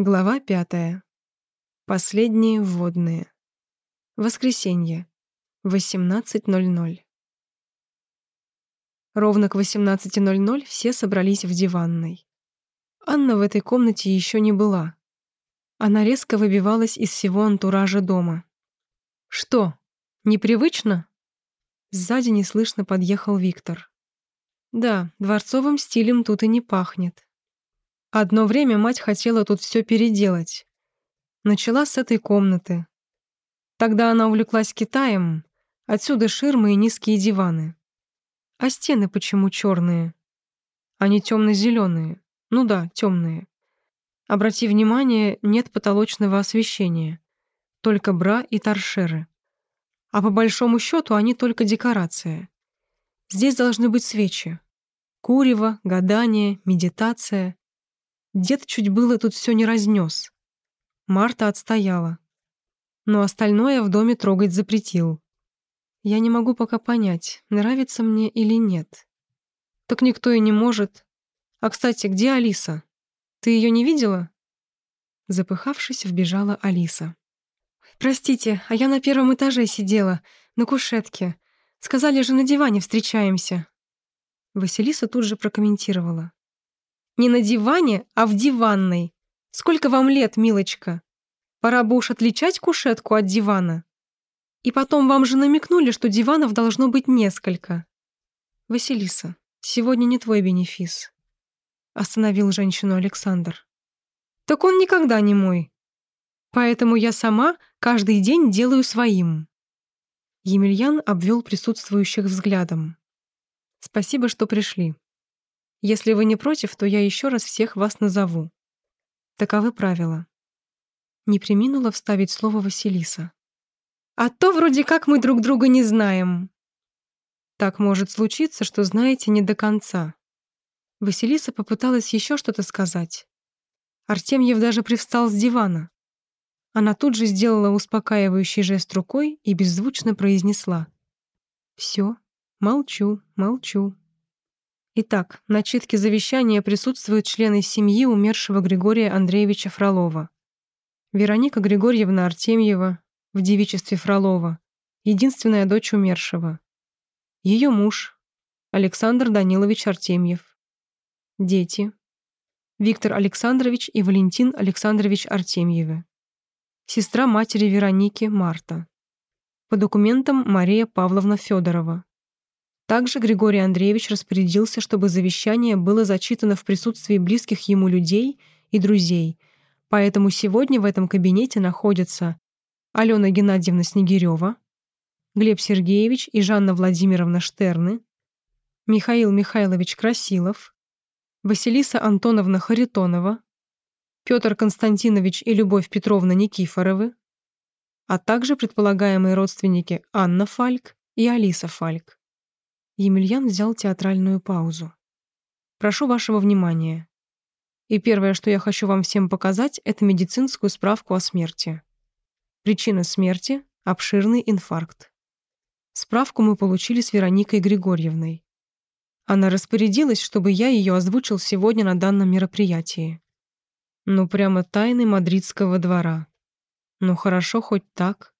Глава пятая. Последние вводные. Воскресенье. 18.00. Ровно к 18.00 все собрались в диванной. Анна в этой комнате еще не была. Она резко выбивалась из всего антуража дома. «Что, непривычно?» Сзади неслышно подъехал Виктор. «Да, дворцовым стилем тут и не пахнет. Одно время мать хотела тут все переделать. Начала с этой комнаты. Тогда она увлеклась Китаем, отсюда ширмы и низкие диваны. А стены почему черные? Они темно-зеленые. Ну да, темные. Обрати внимание, нет потолочного освещения. Только бра и торшеры. А по большому счету они только декорация. Здесь должны быть свечи. Курево, гадание, медитация. Дед чуть было тут все не разнес. Марта отстояла. Но остальное в доме трогать запретил. Я не могу пока понять, нравится мне или нет. Так никто и не может. А, кстати, где Алиса? Ты ее не видела? Запыхавшись, вбежала Алиса. «Простите, а я на первом этаже сидела, на кушетке. Сказали же, на диване встречаемся». Василиса тут же прокомментировала. Не на диване, а в диванной. Сколько вам лет, милочка? Пора бы уж отличать кушетку от дивана. И потом вам же намекнули, что диванов должно быть несколько. Василиса, сегодня не твой бенефис. Остановил женщину Александр. Так он никогда не мой. Поэтому я сама каждый день делаю своим. Емельян обвел присутствующих взглядом. Спасибо, что пришли. Если вы не против, то я еще раз всех вас назову. Таковы правила. Не приминула вставить слово Василиса. А то вроде как мы друг друга не знаем. Так может случиться, что знаете не до конца. Василиса попыталась еще что-то сказать. Артемьев даже привстал с дивана. Она тут же сделала успокаивающий жест рукой и беззвучно произнесла. «Все, молчу, молчу, Итак, на читке завещания присутствуют члены семьи умершего Григория Андреевича Фролова. Вероника Григорьевна Артемьева, в девичестве Фролова, единственная дочь умершего. Ее муж, Александр Данилович Артемьев. Дети. Виктор Александрович и Валентин Александрович Артемьевы. Сестра матери Вероники Марта. По документам Мария Павловна Федорова. Также Григорий Андреевич распорядился, чтобы завещание было зачитано в присутствии близких ему людей и друзей, поэтому сегодня в этом кабинете находятся Алена Геннадьевна Снегирева, Глеб Сергеевич и Жанна Владимировна Штерны, Михаил Михайлович Красилов, Василиса Антоновна Харитонова, Петр Константинович и Любовь Петровна Никифоровы, а также предполагаемые родственники Анна Фальк и Алиса Фальк. Емельян взял театральную паузу. «Прошу вашего внимания. И первое, что я хочу вам всем показать, это медицинскую справку о смерти. Причина смерти — обширный инфаркт. Справку мы получили с Вероникой Григорьевной. Она распорядилась, чтобы я ее озвучил сегодня на данном мероприятии. Ну, прямо тайны мадридского двора. Ну, хорошо хоть так.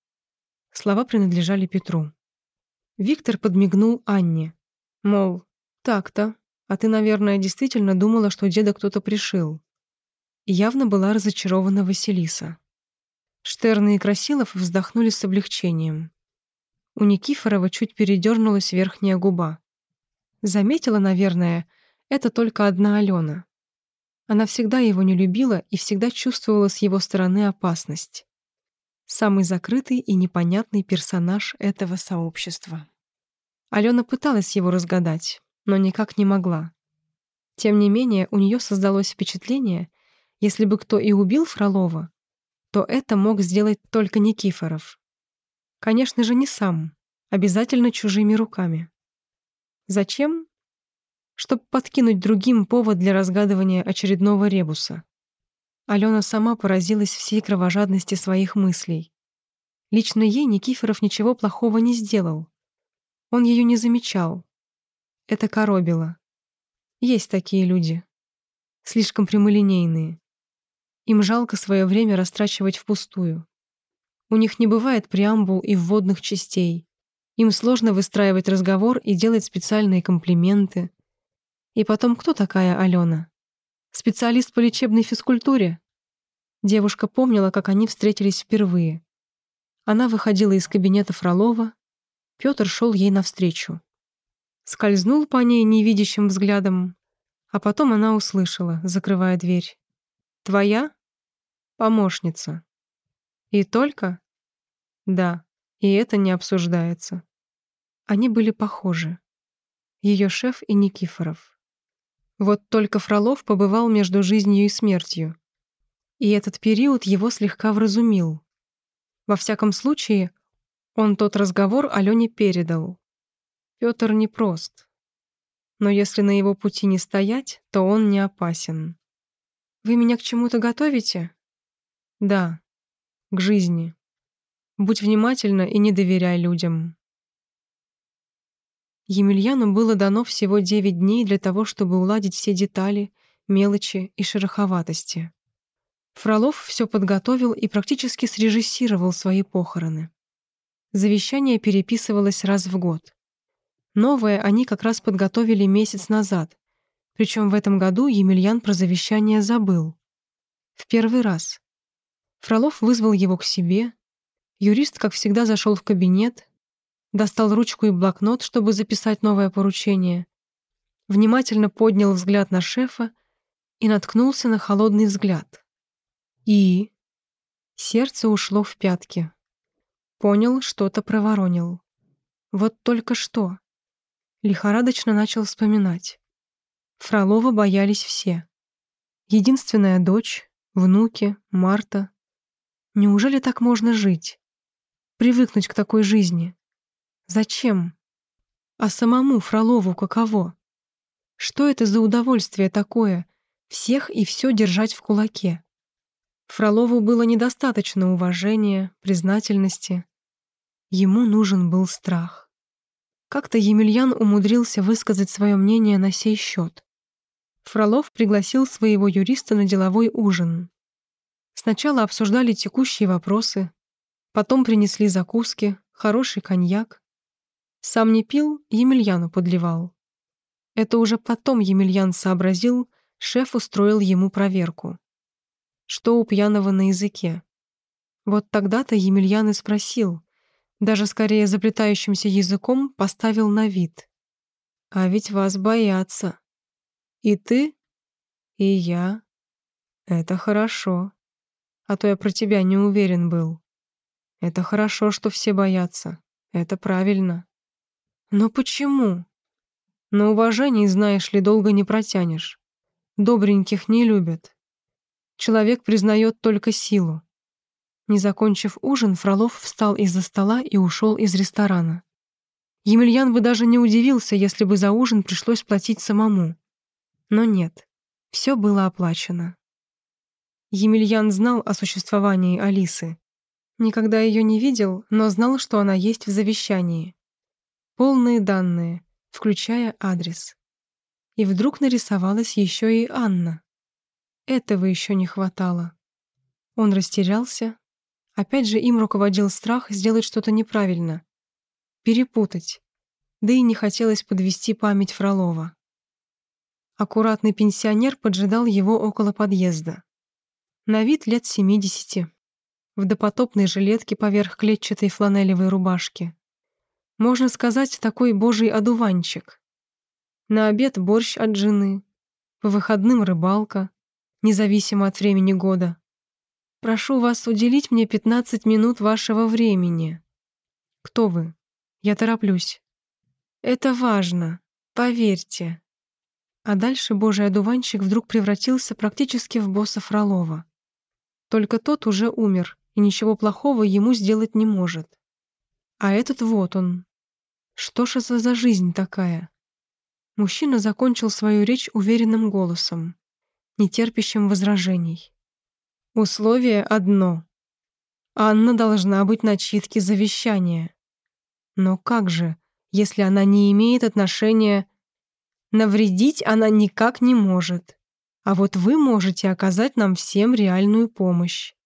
Слова принадлежали Петру. Виктор подмигнул Анне. Мол, так-то, а ты, наверное, действительно думала, что деда кто-то пришил. явно была разочарована Василиса. Штерн и Красилов вздохнули с облегчением. У Никифорова чуть передернулась верхняя губа. Заметила, наверное, это только одна Алена. Она всегда его не любила и всегда чувствовала с его стороны опасность самый закрытый и непонятный персонаж этого сообщества. Алена пыталась его разгадать, но никак не могла. Тем не менее, у нее создалось впечатление, если бы кто и убил Фролова, то это мог сделать только Никифоров. Конечно же, не сам, обязательно чужими руками. Зачем? Чтобы подкинуть другим повод для разгадывания очередного ребуса. Алена сама поразилась всей кровожадности своих мыслей. Лично ей Никифоров ничего плохого не сделал. Он ее не замечал. Это коробило. Есть такие люди. Слишком прямолинейные. Им жалко свое время растрачивать впустую. У них не бывает преамбул и вводных частей. Им сложно выстраивать разговор и делать специальные комплименты. И потом, кто такая Алена? Специалист по лечебной физкультуре? Девушка помнила, как они встретились впервые. Она выходила из кабинета Фролова, Пётр шел ей навстречу. Скользнул по ней невидящим взглядом, а потом она услышала, закрывая дверь. «Твоя? Помощница. И только? Да, и это не обсуждается». Они были похожи. Ее шеф и Никифоров. Вот только Фролов побывал между жизнью и смертью. И этот период его слегка вразумил. Во всяком случае, он тот разговор Алене передал. Петр непрост. Но если на его пути не стоять, то он не опасен. «Вы меня к чему-то готовите?» «Да, к жизни. Будь внимательна и не доверяй людям». Емельяну было дано всего девять дней для того, чтобы уладить все детали, мелочи и шероховатости. Фролов все подготовил и практически срежиссировал свои похороны. Завещание переписывалось раз в год. Новое они как раз подготовили месяц назад, причем в этом году Емельян про завещание забыл. В первый раз. Фролов вызвал его к себе. Юрист, как всегда, зашел в кабинет, достал ручку и блокнот, чтобы записать новое поручение, внимательно поднял взгляд на шефа и наткнулся на холодный взгляд. И... Сердце ушло в пятки. Понял, что-то проворонил. Вот только что. Лихорадочно начал вспоминать. Фролова боялись все. Единственная дочь, внуки, Марта. Неужели так можно жить? Привыкнуть к такой жизни? Зачем? А самому Фролову каково? Что это за удовольствие такое — всех и все держать в кулаке? Фролову было недостаточно уважения, признательности. Ему нужен был страх. Как-то Емельян умудрился высказать свое мнение на сей счет. Фролов пригласил своего юриста на деловой ужин. Сначала обсуждали текущие вопросы, потом принесли закуски, хороший коньяк. Сам не пил, Емельяну подливал. Это уже потом Емельян сообразил, шеф устроил ему проверку что у пьяного на языке. Вот тогда-то Емельян и спросил, даже скорее заплетающимся языком поставил на вид. «А ведь вас боятся. И ты, и я. Это хорошо. А то я про тебя не уверен был. Это хорошо, что все боятся. Это правильно. Но почему? На уважении, знаешь ли, долго не протянешь. Добреньких не любят. Человек признает только силу. Не закончив ужин, Фролов встал из-за стола и ушел из ресторана. Емельян бы даже не удивился, если бы за ужин пришлось платить самому. Но нет, все было оплачено. Емельян знал о существовании Алисы. Никогда ее не видел, но знал, что она есть в завещании. Полные данные, включая адрес. И вдруг нарисовалась еще и Анна. Этого еще не хватало. Он растерялся. Опять же им руководил страх сделать что-то неправильно. Перепутать. Да и не хотелось подвести память Фролова. Аккуратный пенсионер поджидал его около подъезда. На вид лет 70. В допотопной жилетке поверх клетчатой фланелевой рубашки. Можно сказать, такой божий одуванчик. На обед борщ от жены. По выходным рыбалка независимо от времени года. Прошу вас уделить мне 15 минут вашего времени. Кто вы? Я тороплюсь. Это важно, поверьте. А дальше божий одуванчик вдруг превратился практически в босса Фролова. Только тот уже умер, и ничего плохого ему сделать не может. А этот вот он. Что ж это за жизнь такая? Мужчина закончил свою речь уверенным голосом нетерпящим возражений. Условие одно. Анна должна быть на читке завещания. Но как же, если она не имеет отношения... Навредить она никак не может. А вот вы можете оказать нам всем реальную помощь.